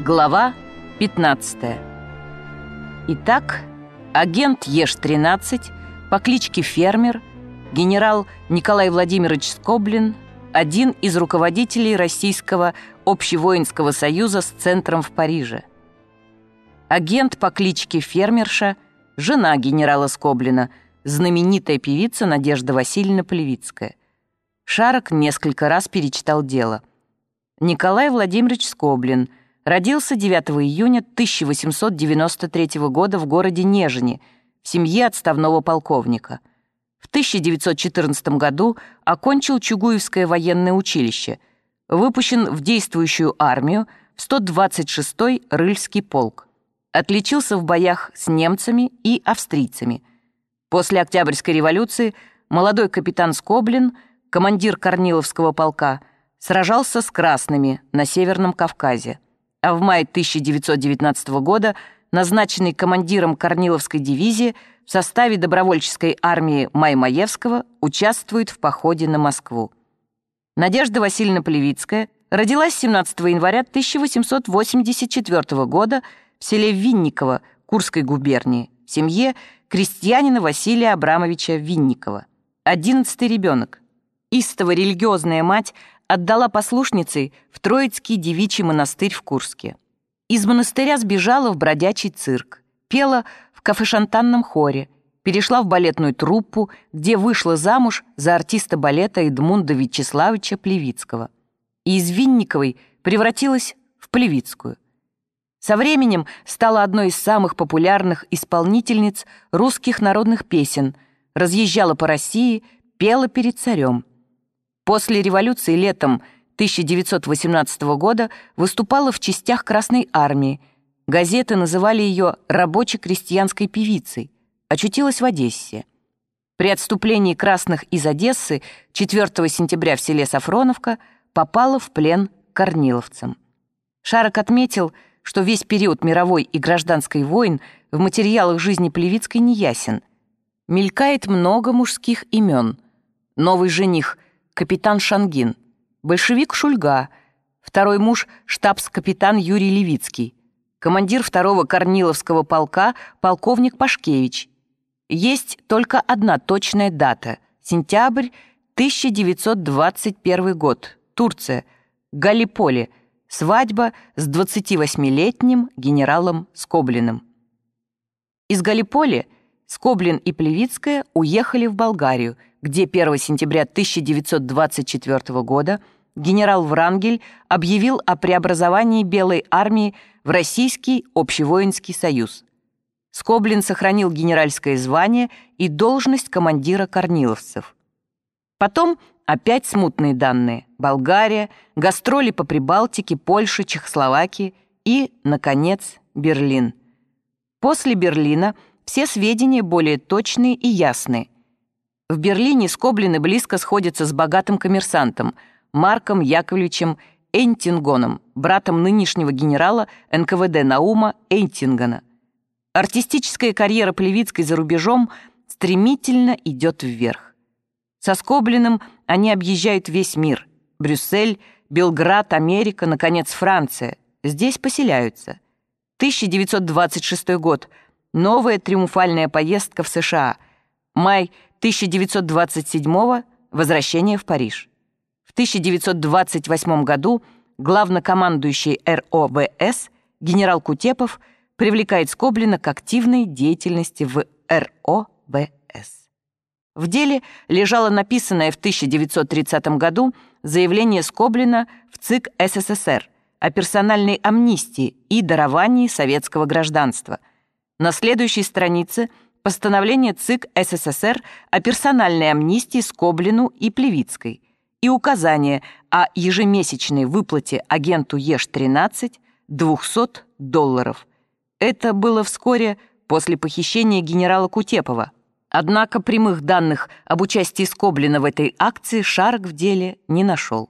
Глава 15 Итак, агент Еш-13 по кличке Фермер, генерал Николай Владимирович Скоблин, один из руководителей Российского общевоинского союза с центром в Париже. Агент по кличке Фермерша, жена генерала Скоблина, знаменитая певица Надежда Васильевна Полевицкая. Шарок несколько раз перечитал дело. Николай Владимирович Скоблин – Родился 9 июня 1893 года в городе Нежине в семье отставного полковника. В 1914 году окончил Чугуевское военное училище, выпущен в действующую армию в 126-й Рыльский полк. Отличился в боях с немцами и австрийцами. После Октябрьской революции молодой капитан Скоблин, командир Корниловского полка, сражался с красными на Северном Кавказе а в мае 1919 года назначенный командиром Корниловской дивизии в составе добровольческой армии Маймаевского участвует в походе на Москву. Надежда Васильевна Плевицкая родилась 17 января 1884 года в селе Винниково Курской губернии в семье крестьянина Василия Абрамовича Винникова. Одиннадцатый ребенок. Истово религиозная мать отдала послушницей в Троицкий девичий монастырь в Курске. Из монастыря сбежала в бродячий цирк, пела в кафешантанном хоре, перешла в балетную труппу, где вышла замуж за артиста балета Эдмунда Вячеславовича Плевицкого. И из Винниковой превратилась в Плевицкую. Со временем стала одной из самых популярных исполнительниц русских народных песен, разъезжала по России, пела перед царем. После революции летом 1918 года выступала в частях Красной Армии. Газеты называли ее рабоче-крестьянской певицей. Очутилась в Одессе. При отступлении красных из Одессы 4 сентября в селе Сафроновка попала в плен корниловцам. Шарок отметил, что весь период мировой и гражданской войн в материалах жизни Плевицкой неясен. Мелькает много мужских имен. Новый жених – капитан Шангин, большевик Шульга, второй муж штабс-капитан Юрий Левицкий, командир второго Корниловского полка полковник Пашкевич. Есть только одна точная дата – сентябрь 1921 год, Турция, Галиполи, свадьба с 28-летним генералом Скоблиным. Из Галиполи Скоблин и Плевицкая уехали в Болгарию – где 1 сентября 1924 года генерал Врангель объявил о преобразовании Белой армии в Российский общевоинский союз. Скоблин сохранил генеральское звание и должность командира корниловцев. Потом опять смутные данные. Болгария, гастроли по Прибалтике, Польше, Чехословакии и, наконец, Берлин. После Берлина все сведения более точные и ясные – в Берлине Скоблины близко сходятся с богатым коммерсантом Марком Яковлевичем Эйнтингоном, братом нынешнего генерала НКВД Наума Эйнтингона. Артистическая карьера Плевицкой за рубежом стремительно идет вверх. Со Скоблиным они объезжают весь мир. Брюссель, Белград, Америка, наконец, Франция. Здесь поселяются. 1926 год. Новая триумфальная поездка в США. Май 1927 возвращение в Париж. В 1928 году главнокомандующий РОВС генерал Кутепов привлекает Скоблина к активной деятельности в РОВС. В деле лежало написанное в 1930 году заявление Скоблина в ЦИК СССР о персональной амнистии и даровании советского гражданства. На следующей странице – постановление ЦИК СССР о персональной амнистии Скоблину и Плевицкой и указание о ежемесячной выплате агенту ЕШ-13 200 долларов. Это было вскоре после похищения генерала Кутепова. Однако прямых данных об участии Скоблина в этой акции Шарок в деле не нашел.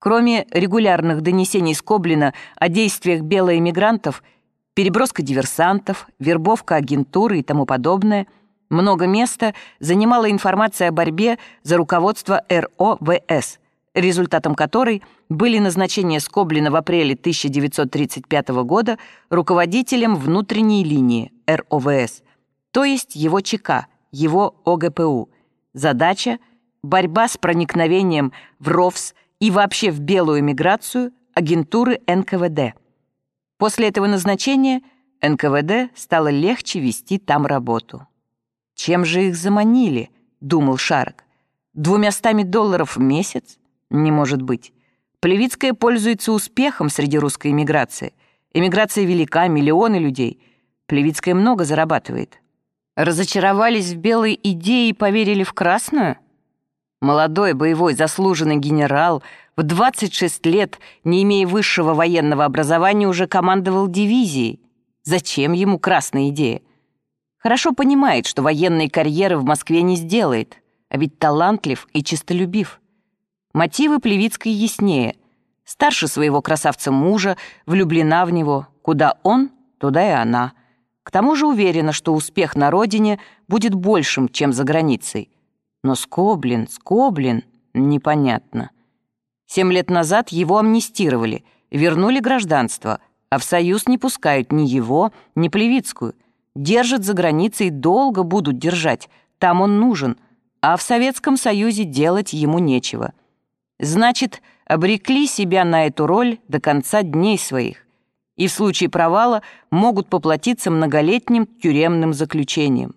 Кроме регулярных донесений Скоблина о действиях белоэмигрантов – переброска диверсантов, вербовка агентуры и тому подобное, много места занимала информация о борьбе за руководство РОВС, результатом которой были назначения Скоблина в апреле 1935 года руководителем внутренней линии РОВС, то есть его ЧК, его ОГПУ. Задача – борьба с проникновением в РОВС и вообще в белую миграцию агентуры НКВД. После этого назначения НКВД стало легче вести там работу. «Чем же их заманили?» — думал Шарок. «Двумястами долларов в месяц? Не может быть. Плевицкая пользуется успехом среди русской эмиграции. Эмиграция велика, миллионы людей. Плевицкая много зарабатывает. Разочаровались в белой идее и поверили в красную?» Молодой, боевой, заслуженный генерал в 26 лет, не имея высшего военного образования, уже командовал дивизией. Зачем ему красная идея? Хорошо понимает, что военной карьеры в Москве не сделает, а ведь талантлив и честолюбив. Мотивы Плевицкой яснее. Старше своего красавца мужа, влюблена в него. Куда он, туда и она. К тому же уверена, что успех на родине будет большим, чем за границей. Но Скоблин, Скоблин, непонятно. Семь лет назад его амнистировали, вернули гражданство, а в Союз не пускают ни его, ни Плевицкую. Держат за границей, долго будут держать, там он нужен, а в Советском Союзе делать ему нечего. Значит, обрекли себя на эту роль до конца дней своих и в случае провала могут поплатиться многолетним тюремным заключением.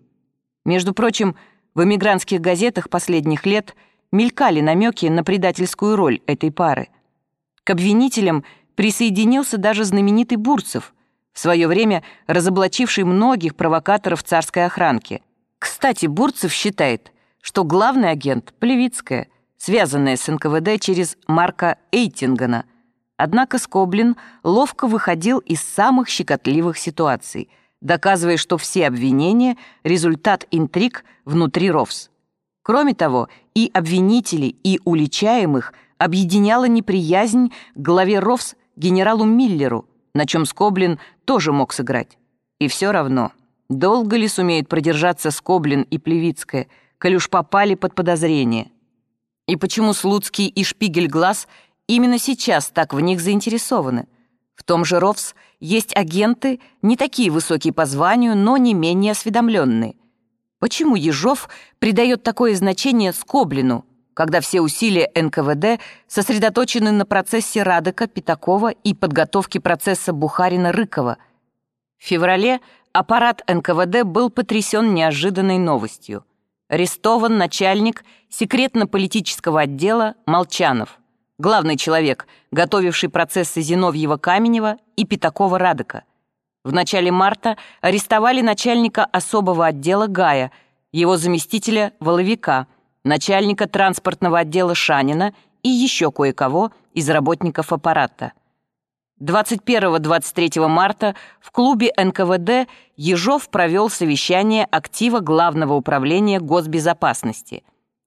Между прочим, в эмигрантских газетах последних лет мелькали намеки на предательскую роль этой пары. К обвинителям присоединился даже знаменитый Бурцев, в свое время разоблачивший многих провокаторов царской охранки. Кстати, Бурцев считает, что главный агент — Плевицкая, связанная с НКВД через Марка Эйтингена. Однако Скоблин ловко выходил из самых щекотливых ситуаций — доказывая, что все обвинения — результат интриг внутри РОВС. Кроме того, и обвинителей, и уличаемых объединяла неприязнь к главе РОВС генералу Миллеру, на чем Скоблин тоже мог сыграть. И все равно, долго ли сумеют продержаться Скоблин и Плевицкая, коль уж попали под подозрение? И почему Слуцкий и Шпигель-Глаз именно сейчас так в них заинтересованы? В том же РОВС — есть агенты, не такие высокие по званию, но не менее осведомленные. Почему Ежов придает такое значение Скоблину, когда все усилия НКВД сосредоточены на процессе Радека, Пятакова и подготовке процесса Бухарина-Рыкова? В феврале аппарат НКВД был потрясен неожиданной новостью. Арестован начальник секретно-политического отдела Молчанов главный человек, готовивший процессы Зиновьева-Каменева и Пятакова-Радека. В начале марта арестовали начальника особого отдела Гая, его заместителя Воловика, начальника транспортного отдела Шанина и еще кое-кого из работников аппарата. 21-23 марта в клубе НКВД Ежов провел совещание актива Главного управления госбезопасности.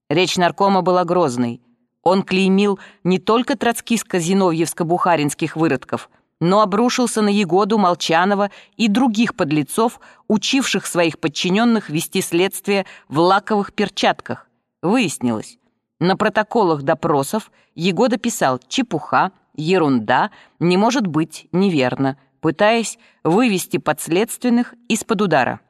Речь наркома была грозной – он клеймил не только троцкиско-зиновьевско-бухаринских выродков, но обрушился на Егоду, Молчанова и других подлецов, учивших своих подчиненных вести следствие в лаковых перчатках. Выяснилось, на протоколах допросов Егода писал «чепуха», «ерунда», «не может быть», «неверно», пытаясь вывести подследственных из-под удара.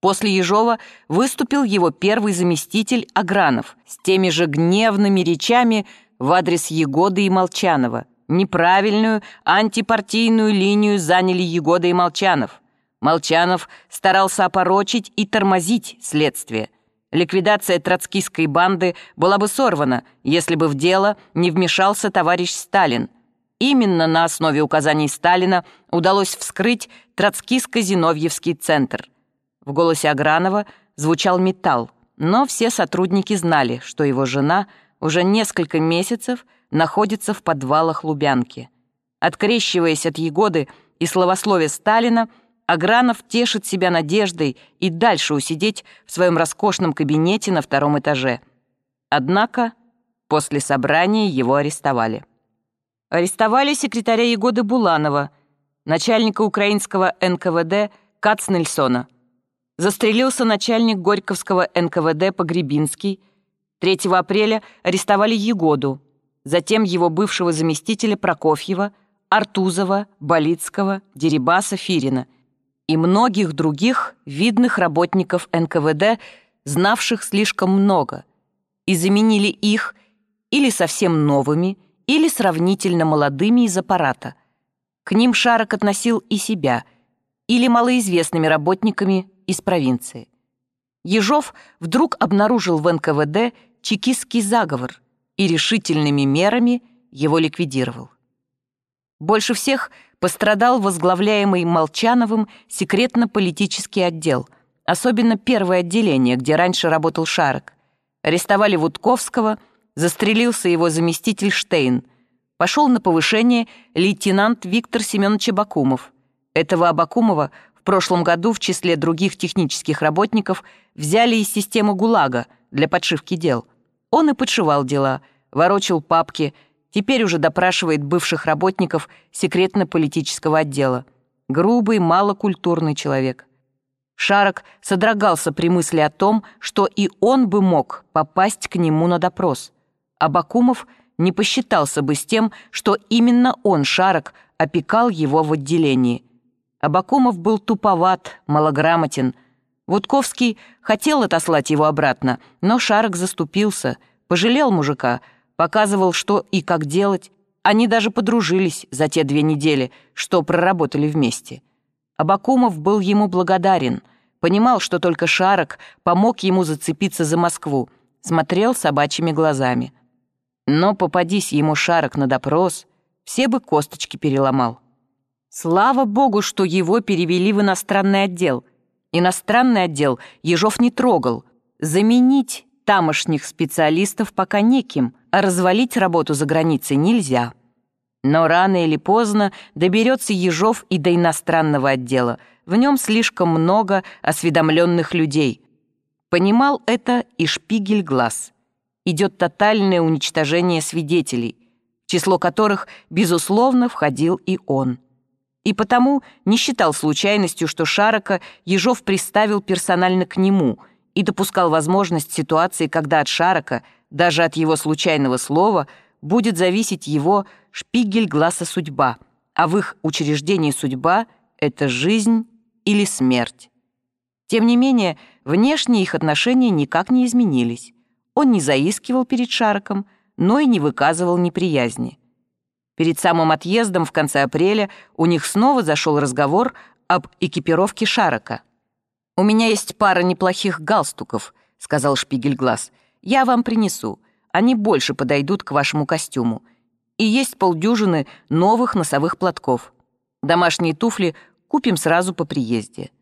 После Ежова выступил его первый заместитель Агранов с теми же гневными речами в адрес Егоды и Молчанова. Неправильную антипартийную линию заняли Егода и Молчанов. Молчанов старался опорочить и тормозить следствие. Ликвидация троцкистской банды была бы сорвана, если бы в дело не вмешался товарищ Сталин. Именно на основе указаний Сталина удалось вскрыть Троцкиско-Зиновьевский центр – в голосе Агранова звучал металл, но все сотрудники знали, что его жена уже несколько месяцев находится в подвалах Лубянки. Открещиваясь от Егоды и словословия Сталина, Агранов тешит себя надеждой и дальше усидеть в своем роскошном кабинете на втором этаже. Однако после собрания его арестовали. Арестовали секретаря Егоды Буланова, начальника украинского НКВД Кацнельсона, застрелился начальник Горьковского НКВД Погребинский. 3 апреля арестовали Егоду. затем его бывшего заместителя Прокофьева, Артузова, Болицкого, Дерибаса, Фирина и многих других видных работников НКВД, знавших слишком много, и заменили их или совсем новыми, или сравнительно молодыми из аппарата. К ним Шарок относил и себя, или малоизвестными работниками из провинции. Ежов вдруг обнаружил в НКВД чекистский заговор и решительными мерами его ликвидировал. Больше всех пострадал возглавляемый Молчановым секретно-политический отдел, особенно первое отделение, где раньше работал Шарок. Арестовали Вудковского, застрелился его заместитель Штейн. Пошел на повышение лейтенант Виктор Семенович Абакумов. Этого Абакумова в прошлом году в числе других технических работников взяли из системы ГУЛАГа для подшивки дел. Он и подшивал дела, ворочил папки, теперь уже допрашивает бывших работников секретно-политического отдела. Грубый, малокультурный человек. Шарок содрогался при мысли о том, что и он бы мог попасть к нему на допрос. А Бакумов не посчитался бы с тем, что именно он, Шарок, опекал его в отделении. Абакумов был туповат, малограмотен. Вудковский хотел отослать его обратно, но Шарок заступился, пожалел мужика, показывал, что и как делать. Они даже подружились за те две недели, что проработали вместе. Абакумов был ему благодарен, понимал, что только Шарок помог ему зацепиться за Москву, смотрел собачьими глазами. Но попадись ему Шарок на допрос, все бы косточки переломал. Слава богу, что его перевели в иностранный отдел. Иностранный отдел Ежов не трогал. Заменить тамошних специалистов пока неким, а развалить работу за границей нельзя. Но рано или поздно доберется Ежов и до иностранного отдела. В нем слишком много осведомленных людей. Понимал это и шпигель глаз. Идет тотальное уничтожение свидетелей, число которых, безусловно, входил и он. И потому не считал случайностью, что Шарока Ежов приставил персонально к нему и допускал возможность ситуации, когда от Шарока, даже от его случайного слова, будет зависеть его шпигель глаза судьба, а в их учреждении судьба — это жизнь или смерть. Тем не менее, внешние их отношения никак не изменились. Он не заискивал перед Шароком, но и не выказывал неприязни. Перед самым отъездом в конце апреля у них снова зашел разговор об экипировке Шарока. «У меня есть пара неплохих галстуков», — сказал Шпигельглаз. «Я вам принесу. Они больше подойдут к вашему костюму и есть полдюжины новых носовых платков. Домашние туфли купим сразу по приезде.